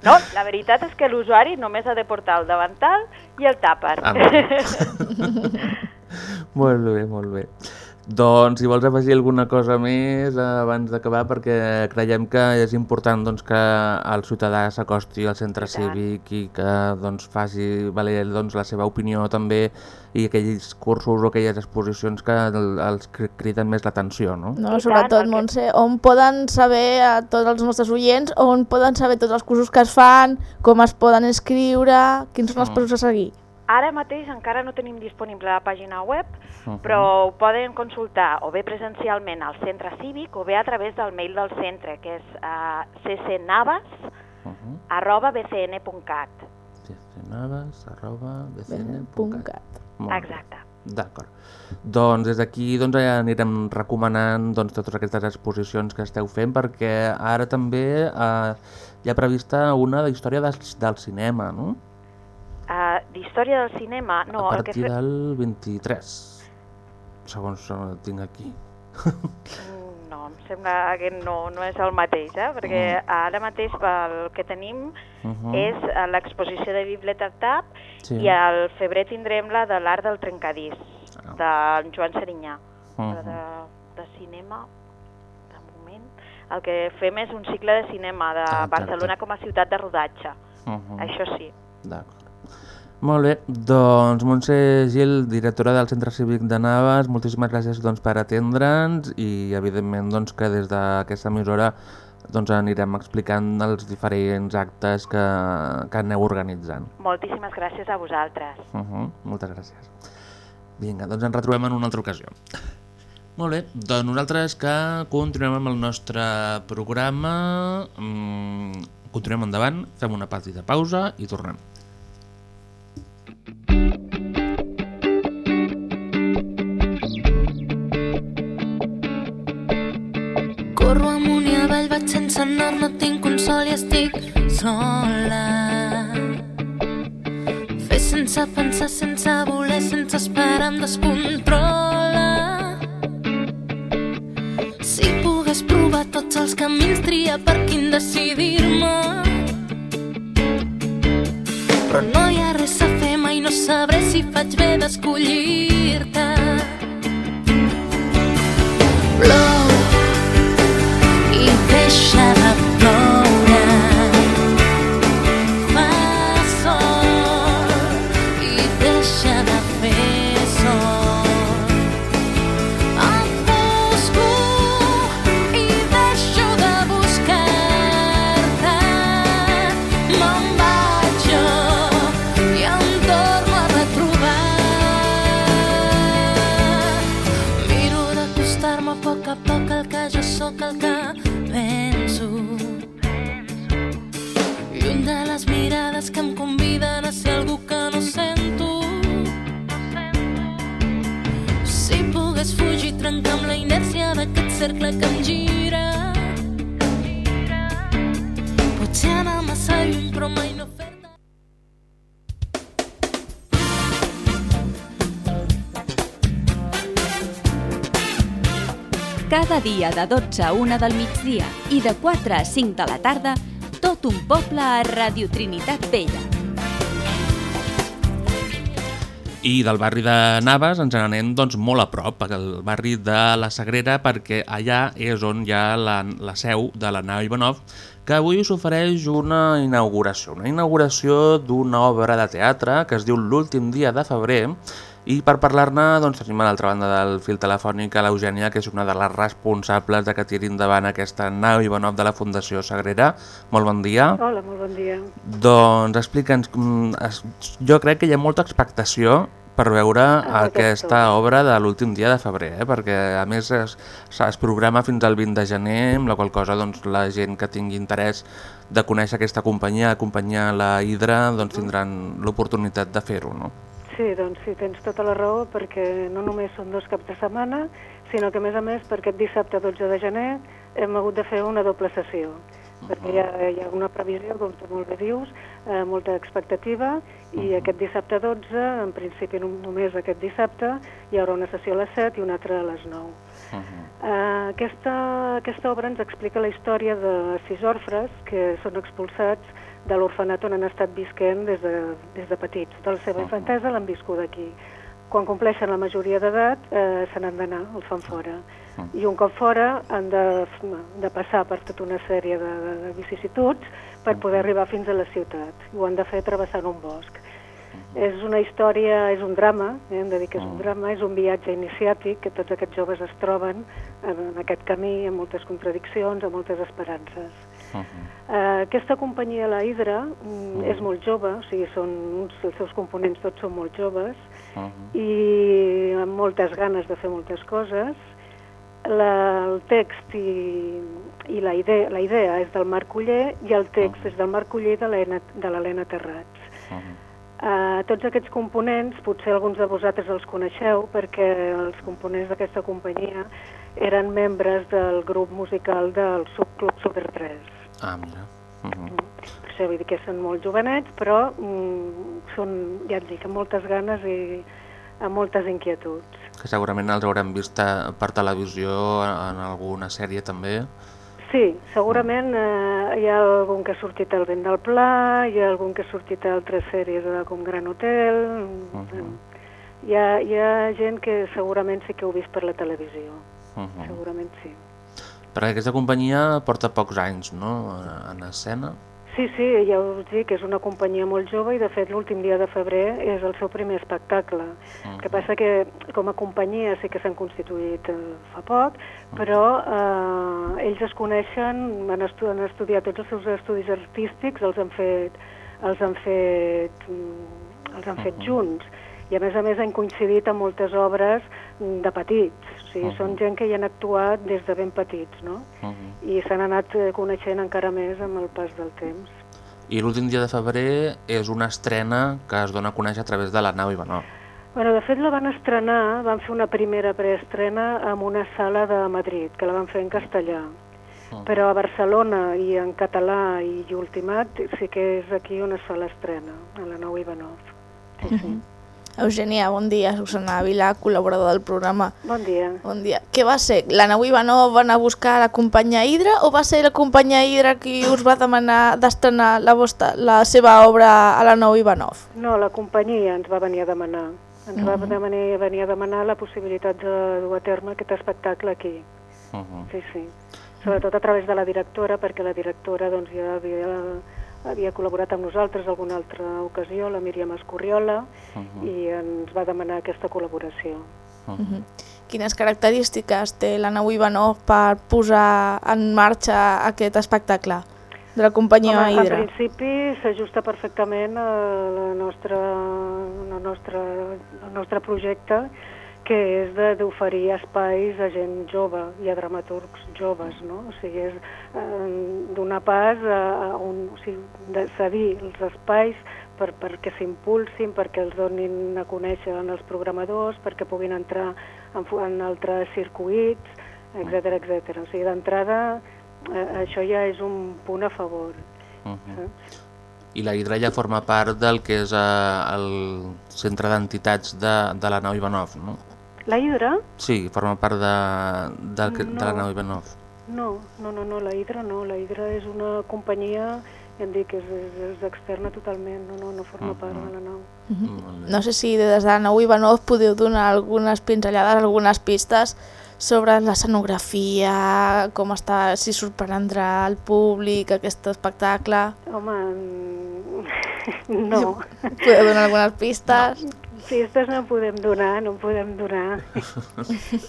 No, la veritat és que l'usuari només ha de portar el davantal i el tàper. Ah, molt *laughs* molt bé, molt bé. Doncs si vols afegir alguna cosa més eh, abans d'acabar, perquè creiem que és important doncs, que el ciutadà s'acosti al centre cívic i que doncs, faci valer doncs, la seva opinió també i aquells cursos o aquelles exposicions que el, els cri- criden més l'atenció, no? No, sobretot, Montse, on poden saber a tots els nostres oients, on poden saber tots els cursos que es fan, com es poden inscriure, quins són els Mm. passos a seguir. Ara mateix encara no tenim disponible la pàgina web, Mhm. però ho poden consultar o bé presencialment al centre cívic o bé a través del mail del centre, que és uh, ccnavas Uh arroba bcn.cat. Naves, arroba, bcn.cat. Exacte. D'acord. Doncs des d'aquí doncs, ja anirem recomanant doncs, totes aquestes exposicions que esteu fent perquè ara també eh, hi ha prevista una de història del, del cinema, no? Uh, D'història del cinema, no, a el que partir fe... del 23, segons tinc aquí. No, em sembla que no, no és el mateix, eh? perquè ara mateix el que tenim Mhm. és eh, l'exposició de Biblioteca TAP Sí. i al febrer tindrem la de l'art del trencadís, Ah. de Joan Serinyà. Mhm. Però de, de cinema, de moment, el que fem és un cicle de cinema de Ah. Barcelona com a ciutat de rodatge. Mhm. Això sí. D'acord. Molt bé, doncs Montse Gil, directora del Centre Cívic de Naves, moltíssimes gràcies doncs, per atendre'ns i evidentment doncs, que des d'aquesta emissora doncs, anirem explicant els diferents actes que, que aneu organitzant. Moltíssimes gràcies a vosaltres. Uh -huh, moltes gràcies. Vinga, doncs ens retrobem en una altra ocasió. Molt bé, doncs nosaltres que continuem amb el nostre programa, mm, continuem endavant, fem una petita pausa i tornem. Corro amunt i avall, vaig sense nord, no tinc consol i estic sola. Fer sense pensar, sense voler, sense esperar, em descontrola. Si pogués provar tots els camins, tria per quin decidir-me. Però no hi ha res a fer, mai no sabré si faig bé d'escollir-te. Plou i deixa de ploure. Fa sol i deixa de fer cercle que em gira. Potser anar massa lluny, però mai no fer Cada dia de 12 a 1 del migdia i de 4 a 5 de la tarda, tot un poble a Radio Trinitat Vella. I del barri de Naves ens n'anem doncs, molt a prop, al barri de la Sagrera, perquè allà és on hi ha la, la seu de la nau Ivanov, que avui us ofereix una inauguració, una inauguració d'una obra de teatre que es diu L'últim dia de febrer, i per parlar-ne doncs, tenim a l'altra banda del fil telefònic a l'Eugènia, que és una de les responsables de que tiri endavant aquesta nau Ivanov de la Fundació Sagrera. Molt bon dia. Hola, molt bon dia. Doncs explica'ns, mm, jo crec que hi ha molta expectació per veure molta aquesta obra de l'últim dia de febrer, eh? perquè a més es, es programa fins al 20 de gener, amb la qual cosa doncs, la gent que tingui interès de conèixer aquesta companyia, acompanyar la Hidra, doncs tindran l'oportunitat de fer-ho, no? Sí, doncs sí, tens tota la raó, perquè no només són dos caps de setmana, sinó que a més a més per aquest dissabte 12 de gener hem hagut de fer una doble sessió, perquè hi ha, hi ha una previsió, com tu molt bé dius, eh, molta expectativa, i aquest dissabte 12, en principi nom- només aquest dissabte, hi haurà una sessió a les 7 i una altra a les 9. Uh, aquesta, aquesta obra ens explica la història de sis orfres que són expulsats de l'orfenat on han estat visquent des de, des de petits. De la seva infantesa l'han viscut aquí. Quan compleixen la majoria d'edat eh, se n'han d'anar, els fan fora. I un cop fora han de, de passar per tota una sèrie de, de, de vicissituds per poder arribar fins a la ciutat. Ho han de fer travessant un bosc. És una història, és un drama, eh, hem de dir que és un drama, és un viatge iniciàtic que tots aquests joves es troben en, en aquest camí amb moltes contradiccions, amb moltes esperances. Uh, aquesta companyia, la Hydra, mm, és molt jove, o sigui, són els seus components tots són molt joves i amb moltes ganes de fer moltes coses. La, el text i, i la, idea, la idea és del Marc Uller i el text és del Marc Uller i de l'Helena- de l'Helena Terrats. Uh, tots aquests components, potser alguns de vosaltres els coneixeu perquè els components d'aquesta companyia eren membres del grup musical del Subclub Super 3. Ah, mira. Mhm. Per això vull dir que són molt jovenets, però mm, són, ja et dic, amb moltes ganes i amb moltes inquietuds. Que segurament els haurem vist a- per televisió en alguna sèrie també. Sí, segurament eh, hi ha algun que ha sortit al vent del pla, hi ha algun que ha sortit a altres sèries de, com Gran Hotel... hi, ha, hi ha gent que segurament sí que ha vist per la televisió, Uh -huh. segurament sí. Perquè aquesta companyia porta pocs anys, no?, en escena. Sí, sí, ja us dic que és una companyia molt jove i de fet l'últim dia de febrer és el seu primer espectacle. El que passa que com a companyia sí que s'han constituït eh, fa poc, però eh, ells es coneixen, han, estu han estudiat tots els seus estudis artístics, els han fet, els han fet, mm, els han fet junts i a més a més han coincidit amb moltes obres de petits, o sigui, són gent que hi han actuat des de ben petits, no? i s'han anat eh, coneixent encara més amb el pas del temps. I l'últim dia de febrer és una estrena que es dona a conèixer a través de la nau Ivanov. Bueno, de fet la van estrenar, van fer una primera preestrena en una sala de Madrid, que la van fer en castellà. Però a Barcelona i en català i Ultimat sí que és aquí on es fa l'estrena, a la nou Ivanov. Sí, sí. Eugènia, bon dia. Susana Vila, col·laboradora del programa. Bon dia. Bon dia. Què va ser? La Nau Ivanov va anar a buscar la companyia Hidra o va ser la companyia Hidra qui us va demanar d'estrenar la, vostra, la seva obra a la Nau Ivanov? No, la companyia ens va venir a demanar. Ens va Mhm. venir, venir a demanar la possibilitat de dur a terme aquest espectacle aquí. Uh Sí, sí. Sobretot a través de la directora, perquè la directora doncs, ja havia, havia col·laborat amb nosaltres alguna altra ocasió, la Míriam Escorriola, i ens va demanar aquesta col·laboració. Mhm. Quines característiques té la Nau Ivanov per posar en marxa aquest espectacle de la companyia Home, en Hidra? principi s'ajusta perfectament a la nostra, la nostra, el nostre projecte, que és de- d'oferir espais a gent jove i a dramaturgs joves, no? O sigui, és eh, donar pas a, a un... O sigui, de cedir els espais per, perquè s'impulsin, perquè els donin a conèixer als programadors, perquè puguin entrar en, en altres circuits, etc etc. O sigui, d'entrada, eh, això ja és un punt a favor. saps? I la Hidra ja forma part del que és eh, el centre d'entitats de, de la nau Ivanov, no? La Hidra? Sí, forma part de, de, de la No. nau Ivanov. No, no, no, no, la Hidra no. La Hidra és una companyia, ja em dic, és, és, és externa totalment, no, no, no forma part de la nau. Mhm. No sé si des de la Nau Ivanov podeu donar algunes pinzellades, algunes pistes sobre l'escenografia, com està, si sorprendrà el públic aquest espectacle. Home, mm, *laughs* no. Podeu donar algunes pistes? Pistes no en podem donar, no en podem donar. No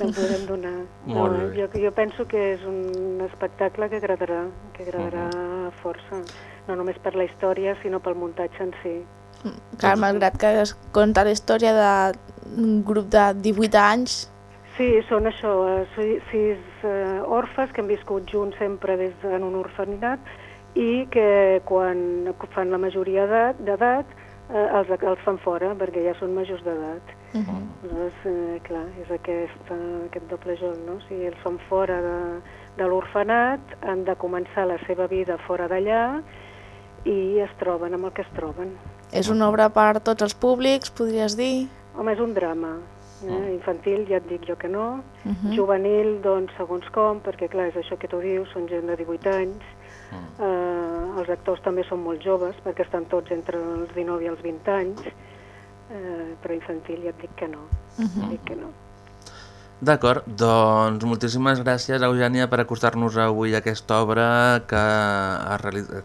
en podem donar. *laughs* No, jo, jo penso que és un espectacle que agradarà, que agradarà força. No només per la història, sinó pel muntatge en si. Clar, malgrat que es conta la història d'un grup de 18 anys, Sí, són això, eh, sis, eh, orfes que han viscut junts sempre des de, en un orfenat i que quan fan la majoria d'edat d'edat eh, els, els fan fora perquè ja són majors d'edat. Uh -huh. Aleshores, eh, clar, és aquest, eh, aquest doble joc, no? O sigui, els fan fora de, de l'orfenat, han de començar la seva vida fora d'allà i es troben amb el que es troben. És una obra per tots els públics, podries dir? Home, és un drama. Eh? Infantil, ja et dic jo que no. Uh -huh. Juvenil, doncs, segons com, perquè, clar, és això que tu dius, són gent de 18 anys. Eh, els actors també són molt joves, perquè estan tots entre els 19 i els 20 anys. Eh, però infantil ja et dic que no. Uh -huh. Dic que no. D'acord, doncs moltíssimes gràcies, Eugènia, per acostar-nos avui a aquesta obra que,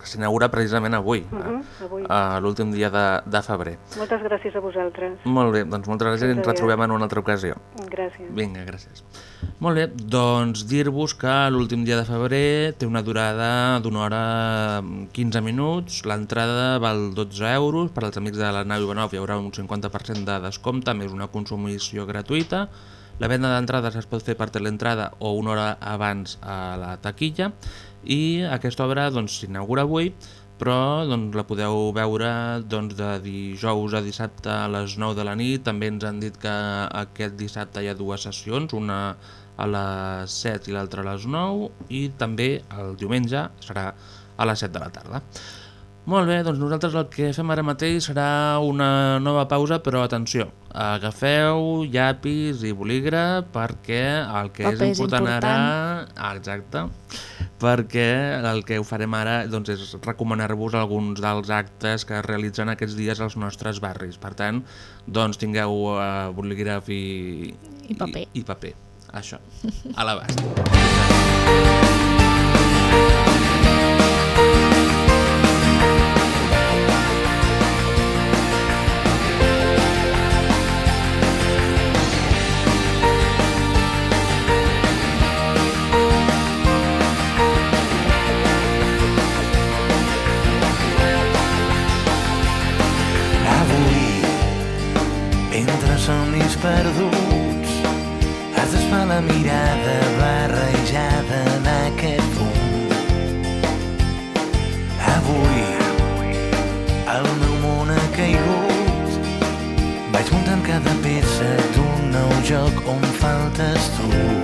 que s'inaugura precisament avui, Uh -huh, avui. l'últim dia de, de febrer. Moltes gràcies a vosaltres. Molt bé, doncs moltes gràcies i ens retrobem en una altra ocasió. Gràcies. Vinga, gràcies. Molt bé, doncs dir-vos que l'últim dia de febrer té una durada d'una hora mm, 15 minuts, l'entrada val 12 euros, per als amics de la nau Ivanov hi haurà un 50% de descompte, més una consumició gratuïta, la venda d'entrades es pot fer per teleentrada o una hora abans a la taquilla i aquesta obra doncs, s'inaugura avui però doncs, la podeu veure doncs, de dijous a dissabte a les 9 de la nit. També ens han dit que aquest dissabte hi ha dues sessions, una a les 7 i l'altra a les 9 i també el diumenge serà a les 7 de la tarda. Molt bé, doncs nosaltres el que fem ara mateix serà una nova pausa, però atenció, agafeu llapis i bolígraf perquè el que Paper és és important, important. ara... Ah, exacte, perquè el que ho farem ara doncs, és recomanar-vos alguns dels actes que es realitzen aquests dies als nostres barris. Per tant, doncs tingueu uh, bolígraf i, I paper. I, i paper. Això, a l'abast. *laughs* perduts, has d'esperar la mirada barrejada en aquest punt. Avui, el meu món ha caigut, vaig muntant cada peça d'un nou joc on faltes tu.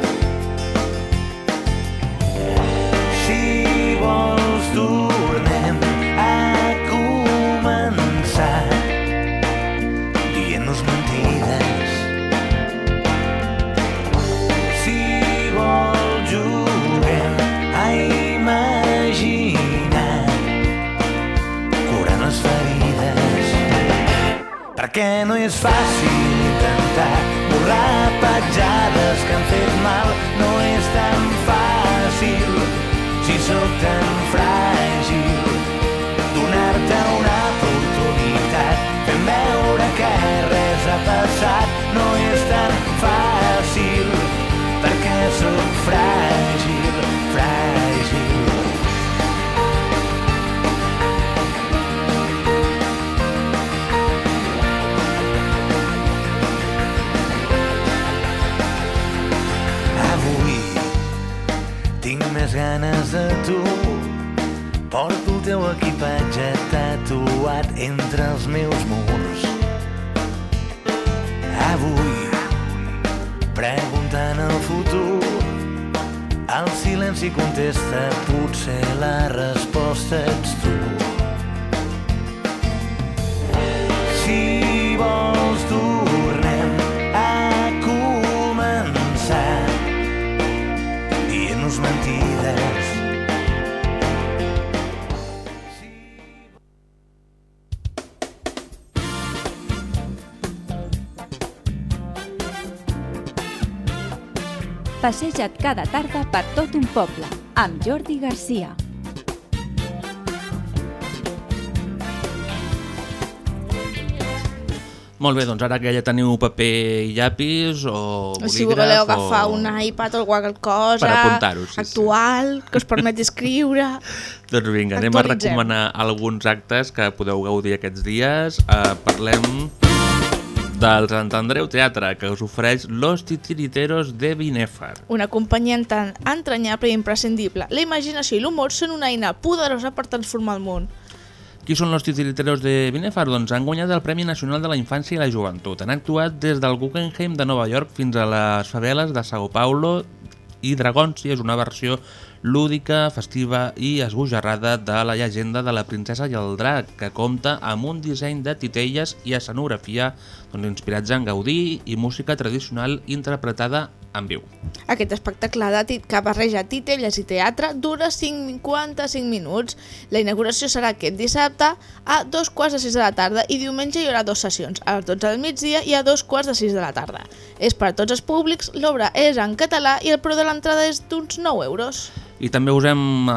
No és fàcil intentar borrar petjades que han fet mal, no és tan fàcil si sóc tan fràgil donar-te una oportunitat fent veure que res ha passat ganes de tu Porto el teu equipatge tatuat entre els meus murs. Avui, preguntant el futur, el silenci contesta, potser la resposta ets tu. Si vols tornem Passeja't cada tarda per tot un poble, amb Jordi Garcia. Molt bé, doncs ara que ja teniu paper i llapis o bolígraf... si voleu agafar o... un iPad o qualque cosa sí, sí. actual, que us permeti *laughs* escriure... Doncs vinga, anem a recomanar alguns actes que podeu gaudir aquests dies. Uh, parlem del Sant Andreu Teatre, que us ofereix Los Titiriteros de Binèfar. Una companyia tan entranyable i imprescindible. La imaginació i l'humor són una eina poderosa per transformar el món. Qui són els titiriteros de Binefar? Doncs han guanyat el Premi Nacional de la Infància i la Joventut. Han actuat des del Guggenheim de Nova York fins a les faveles de Sao Paulo i Dragons i és una versió lúdica, festiva i esbojarrada de la llegenda de la princesa i el drac, que compta amb un disseny de titelles i escenografia doncs, inspirats en Gaudí i música tradicional interpretada en viu. Aquest espectacle de que barreja titelles i teatre dura 55 minuts. La inauguració serà aquest dissabte a dos quarts de sis de la tarda i diumenge hi haurà dues sessions, a les 12 del migdia i a dos quarts de sis de la tarda. És per a tots els públics, l'obra és en català i el preu de l'entrada és d'uns 9 euros. I també us hem,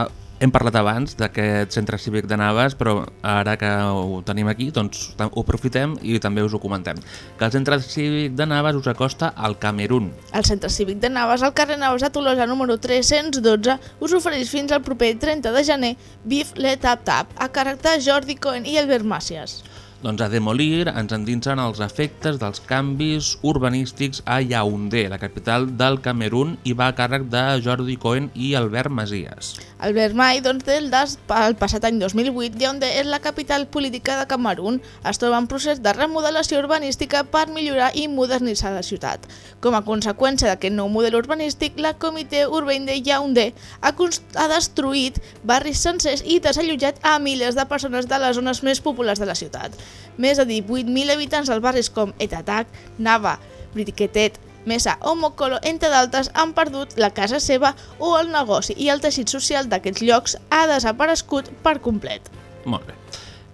hem parlat abans d'aquest centre cívic de Navas, però ara que ho tenim aquí, doncs ho aprofitem i també us ho comentem. Que el centre cívic de Navas us acosta al Camerún. El Centre Cívic de Navas, al carrer Navas de Tolosa número 312, us ofereix fins al proper 30 de gener Beef Le Tap Tap, a càrrec de Jordi Cohen i Albert Màcias. Doncs a Demolir ens endinsen els efectes dels canvis urbanístics a Yaoundé, la capital del Camerún, i va a càrrec de Jordi Cohen i Albert Masies. Albert Mai, doncs, del DAS, el passat any 2008, Yaoundé és la capital política de Camerún. Es troba en procés de remodelació urbanística per millorar i modernitzar la ciutat. Com a conseqüència d'aquest nou model urbanístic, la Comitè Urbain de Yaoundé ha, ha destruït barris sencers i desallotjat a milers de persones de les zones més populars de la ciutat. Més de 18.000 habitants dels barris com Etatac, Nava, Briquetet, Mesa o Mokolo, entre d'altres, han perdut la casa seva o el negoci i el teixit social d'aquests llocs ha desaparegut per complet. Molt bé.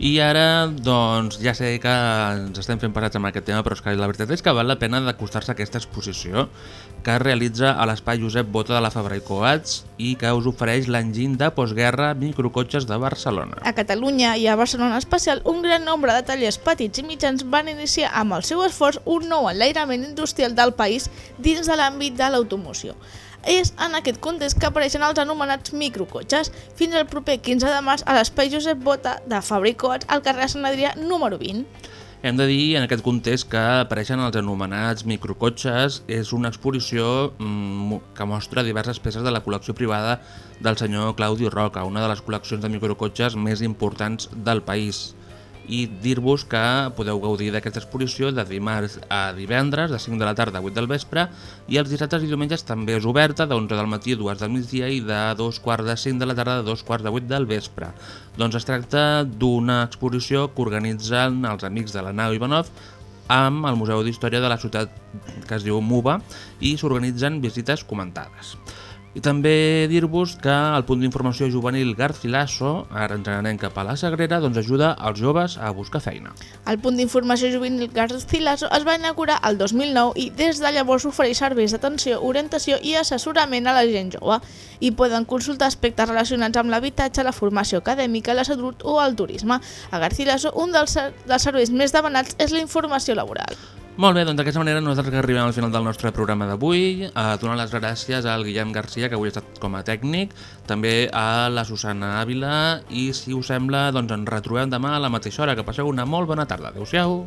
I ara, doncs, ja sé que ens estem fent parats amb aquest tema, però és que la veritat és que val la pena d'acostar-se a aquesta exposició que es realitza a l'espai Josep Bota de la Fabra i Coats i que us ofereix l'enginy de postguerra microcotxes de Barcelona. A Catalunya i a Barcelona especial, un gran nombre de tallers petits i mitjans van iniciar amb el seu esforç un nou enlairament industrial del país dins de l'àmbit de l'automoció. És en aquest context que apareixen els anomenats microcotxes fins al proper 15 de març a l'espai Josep Bota de Fabricots al carrer Sant Adrià número 20. Hem de dir en aquest context que apareixen els anomenats microcotxes. És una exposició mm, que mostra diverses peces de la col·lecció privada del senyor Claudi Roca, una de les col·leccions de microcotxes més importants del país i dir-vos que podeu gaudir d'aquesta exposició de dimarts a divendres, de 5 de la tarda a 8 del vespre, i els dissabtes i diumenges també és oberta, de 11 del matí a 2 del migdia i de 2 quarts de 5 de la tarda a 2 quarts de 8 del vespre. Doncs es tracta d'una exposició que organitzen els amics de la Nau Ivanov amb el Museu d'Història de la ciutat que es diu MUBA i s'organitzen visites comentades. I també dir-vos que el punt d'informació juvenil Garcilaso, ara ens anem cap a la Sagrera, doncs ajuda els joves a buscar feina. El punt d'informació juvenil Garcilaso es va inaugurar el 2009 i des de llavors ofereix serveis d'atenció, orientació i assessorament a la gent jove i poden consultar aspectes relacionats amb l'habitatge, la formació acadèmica, la salut o el turisme. A Garcilaso, un dels, dels serveis més demanats és la informació laboral. Molt bé, doncs d'aquesta manera nosaltres arribem al final del nostre programa d'avui, a donar les gràcies al Guillem Garcia, que avui ha estat com a tècnic, també a la Susana Ávila, i si us sembla, doncs ens retrobem demà a la mateixa hora. Que passeu una molt bona tarda. Adéu-siau.